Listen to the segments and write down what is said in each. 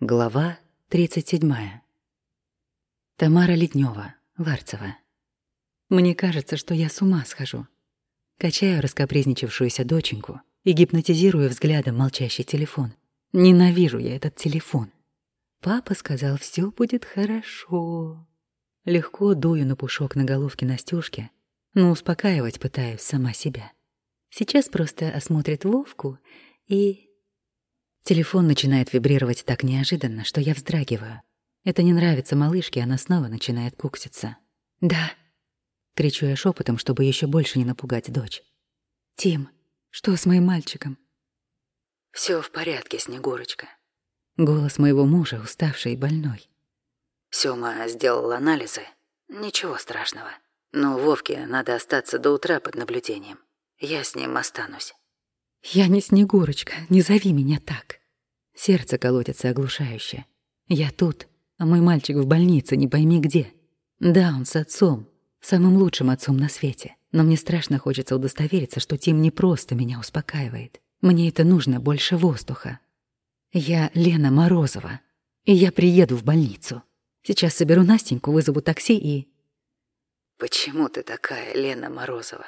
Глава 37. Тамара Леднева, Варцева. Мне кажется, что я с ума схожу. Качаю раскопризничавшуюся доченьку и гипнотизирую взглядом молчащий телефон. Ненавижу я этот телефон. Папа сказал, все будет хорошо. Легко дую на пушок на головке Настюшки, но успокаивать пытаюсь сама себя. Сейчас просто осмотрит Вовку и Телефон начинает вибрировать так неожиданно, что я вздрагиваю. Это не нравится малышке, она снова начинает кукситься. «Да», — кричу я шепотом, чтобы еще больше не напугать дочь. «Тим, что с моим мальчиком?» Все в порядке, Снегурочка». Голос моего мужа, уставший и больной. Сёма сделал анализы. Ничего страшного. Но Вовке надо остаться до утра под наблюдением. Я с ним останусь. «Я не Снегурочка, не зови меня так». Сердце колотится оглушающе. Я тут, а мой мальчик в больнице, не пойми где. Да, он с отцом, самым лучшим отцом на свете. Но мне страшно хочется удостовериться, что Тим не просто меня успокаивает. Мне это нужно больше воздуха. Я Лена Морозова, и я приеду в больницу. Сейчас соберу Настеньку, вызову такси и... «Почему ты такая, Лена Морозова?»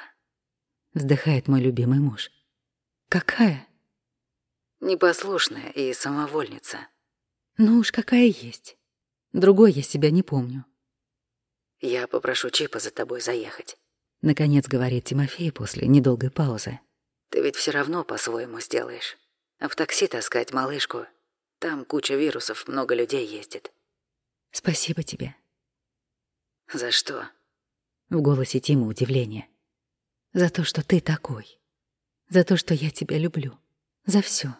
Вздыхает мой любимый муж. Какая? Непослушная и самовольница. Ну уж какая есть. Другой я себя не помню. Я попрошу Чипа за тобой заехать. Наконец говорит Тимофей после недолгой паузы. Ты ведь все равно по-своему сделаешь. А в такси таскать малышку. Там куча вирусов, много людей ездит. Спасибо тебе. За что? В голосе Тима удивление. За то, что ты такой. За то, что я тебя люблю. За все.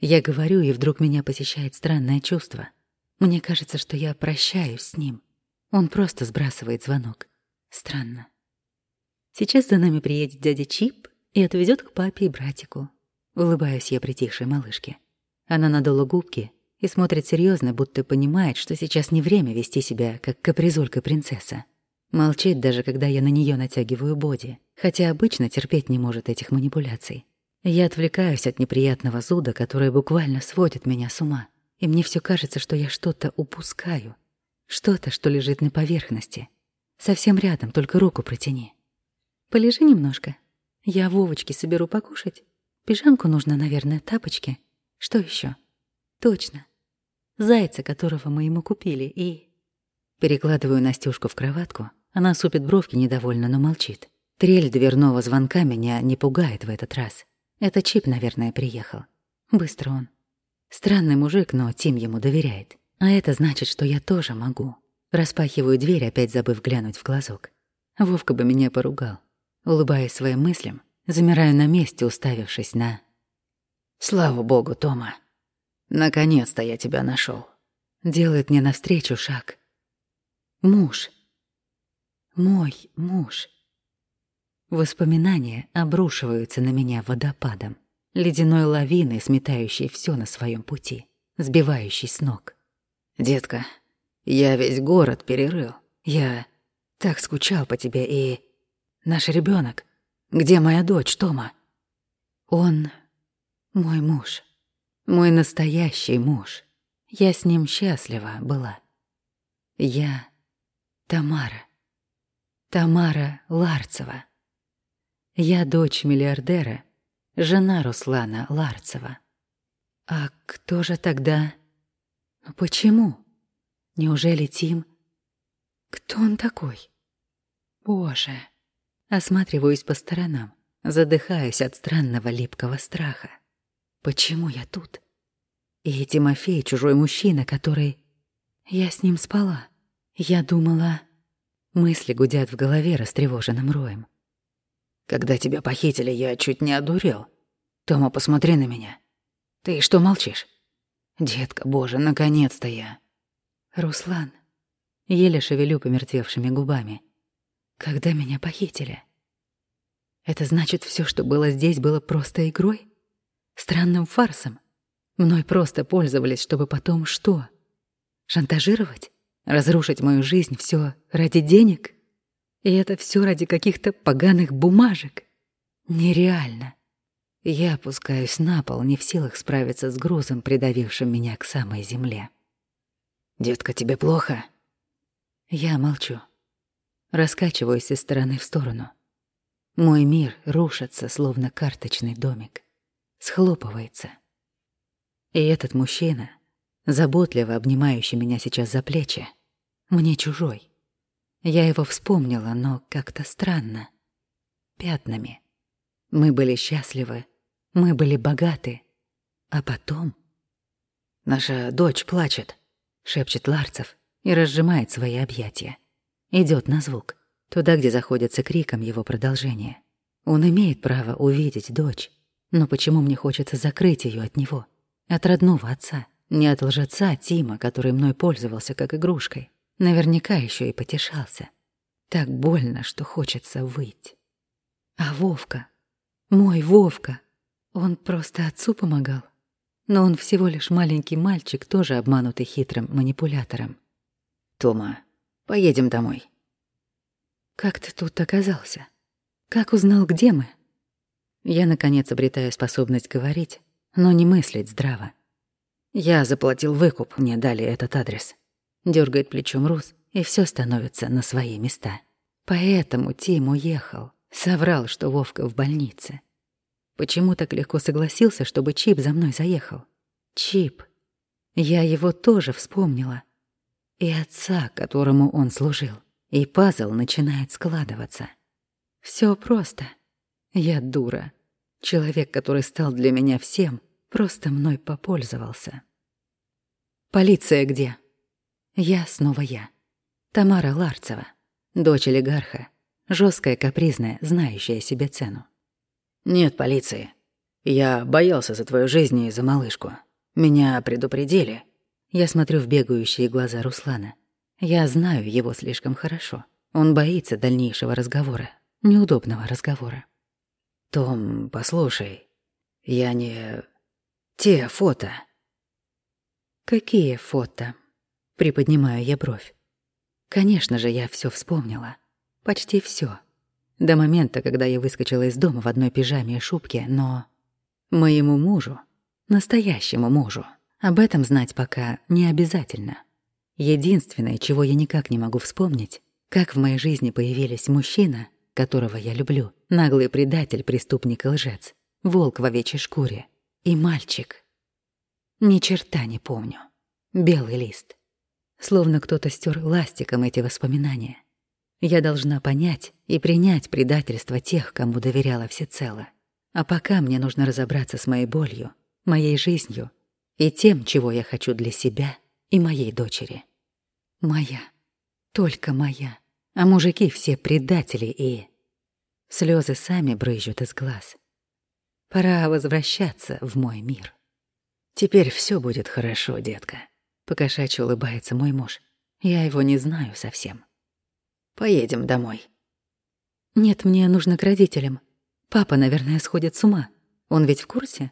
Я говорю, и вдруг меня посещает странное чувство. Мне кажется, что я прощаюсь с ним. Он просто сбрасывает звонок. Странно. Сейчас за нами приедет дядя Чип и отвезет к папе и братику. Улыбаюсь я притихшей малышке. Она надула губки и смотрит серьезно, будто понимает, что сейчас не время вести себя, как капризулька-принцесса. Молчит даже, когда я на нее натягиваю боди, хотя обычно терпеть не может этих манипуляций. Я отвлекаюсь от неприятного зуда, которое буквально сводит меня с ума, и мне все кажется, что я что-то упускаю. Что-то, что лежит на поверхности. Совсем рядом, только руку протяни. Полежи немножко. Я Вовочке соберу покушать. Пижамку нужно, наверное, тапочки. Что еще? Точно. Зайца, которого мы ему купили, и... Перекладываю Настюшку в кроватку, она супит бровки недовольно, но молчит. Трель дверного звонка меня не пугает в этот раз. Это Чип, наверное, приехал. Быстро он. Странный мужик, но Тим ему доверяет. А это значит, что я тоже могу. Распахиваю дверь, опять забыв глянуть в глазок. Вовка бы меня поругал. Улыбаясь своим мыслям, замираю на месте, уставившись на... «Слава богу, Тома! Наконец-то я тебя нашел. Делает мне навстречу шаг. Муж. Мой муж. Воспоминания обрушиваются на меня водопадом, ледяной лавиной, сметающей все на своем пути, сбивающей с ног. «Детка, я весь город перерыл. Я так скучал по тебе и... Наш ребенок. Где моя дочь, Тома?» «Он мой муж. Мой настоящий муж. Я с ним счастлива была. Я Тамара. Тамара Ларцева. Я дочь миллиардера, жена Руслана Ларцева. А кто же тогда? Почему? Неужели Тим? Кто он такой? Боже. Осматриваюсь по сторонам, задыхаюсь от странного липкого страха. Почему я тут? И Тимофей — чужой мужчина, который... Я с ним спала. Я думала... Мысли гудят в голове растревоженным роем. Когда тебя похитили, я чуть не одурел. Тома, посмотри на меня. Ты что молчишь? Детка, боже, наконец-то я. Руслан. Еле шевелю помертвевшими губами. Когда меня похитили? Это значит, все, что было здесь, было просто игрой? Странным фарсом? Мной просто пользовались, чтобы потом что? Шантажировать? Разрушить мою жизнь все ради денег? И это все ради каких-то поганых бумажек? Нереально. Я опускаюсь на пол, не в силах справиться с грузом, придавившим меня к самой земле. «Детка, тебе плохо?» Я молчу. Раскачиваюсь из стороны в сторону. Мой мир рушится, словно карточный домик. Схлопывается. И этот мужчина, заботливо обнимающий меня сейчас за плечи, мне чужой. Я его вспомнила, но как-то странно. Пятнами. Мы были счастливы, мы были богаты. А потом... «Наша дочь плачет», — шепчет Ларцев и разжимает свои объятия. Идет на звук, туда, где заходится криком его продолжение. Он имеет право увидеть дочь, но почему мне хочется закрыть ее от него? От родного отца, не от лжеца Тима, который мной пользовался как игрушкой. Наверняка еще и потешался. Так больно, что хочется выйти. А Вовка, мой Вовка, он просто отцу помогал. Но он всего лишь маленький мальчик, тоже обманутый хитрым манипулятором. «Тома, поедем домой». «Как ты тут оказался? Как узнал, где мы?» Я, наконец, обретаю способность говорить, но не мыслить здраво. «Я заплатил выкуп, мне дали этот адрес». Дёргает плечом Рус, и все становится на свои места. Поэтому Тим уехал, соврал, что Вовка в больнице. Почему так легко согласился, чтобы Чип за мной заехал? Чип. Я его тоже вспомнила. И отца, которому он служил. И пазл начинает складываться. Все просто. Я дура. Человек, который стал для меня всем, просто мной попользовался. «Полиция где?» Я снова я. Тамара Ларцева, дочь олигарха, жесткая, капризная, знающая себе цену. «Нет полиции. Я боялся за твою жизнь и за малышку. Меня предупредили». Я смотрю в бегающие глаза Руслана. Я знаю его слишком хорошо. Он боится дальнейшего разговора, неудобного разговора. «Том, послушай, я не... Те фото». «Какие фото?» Приподнимаю я бровь. Конечно же, я все вспомнила. Почти все. До момента, когда я выскочила из дома в одной пижаме и шубке, но... Моему мужу, настоящему мужу, об этом знать пока не обязательно. Единственное, чего я никак не могу вспомнить, как в моей жизни появились мужчина, которого я люблю, наглый предатель, преступник и лжец, волк в овечьей шкуре и мальчик. Ни черта не помню. Белый лист словно кто-то стер ластиком эти воспоминания. Я должна понять и принять предательство тех, кому доверяла всецело. А пока мне нужно разобраться с моей болью, моей жизнью и тем, чего я хочу для себя и моей дочери. Моя. Только моя. А мужики все предатели и... Слезы сами брызжут из глаз. Пора возвращаться в мой мир. Теперь все будет хорошо, детка. Покошачьи улыбается мой муж. Я его не знаю совсем. Поедем домой. Нет, мне нужно к родителям. Папа, наверное, сходит с ума. Он ведь в курсе?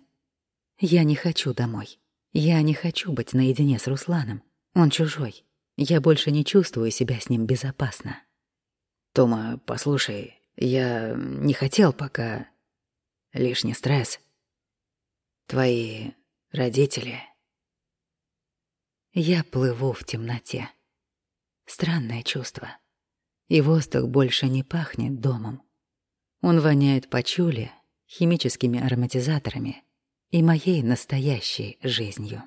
Я не хочу домой. Я не хочу быть наедине с Русланом. Он чужой. Я больше не чувствую себя с ним безопасно. Тома, послушай, я не хотел пока... Лишний стресс. Твои родители... Я плыву в темноте. Странное чувство. И воздух больше не пахнет домом. Он воняет пачули, химическими ароматизаторами и моей настоящей жизнью.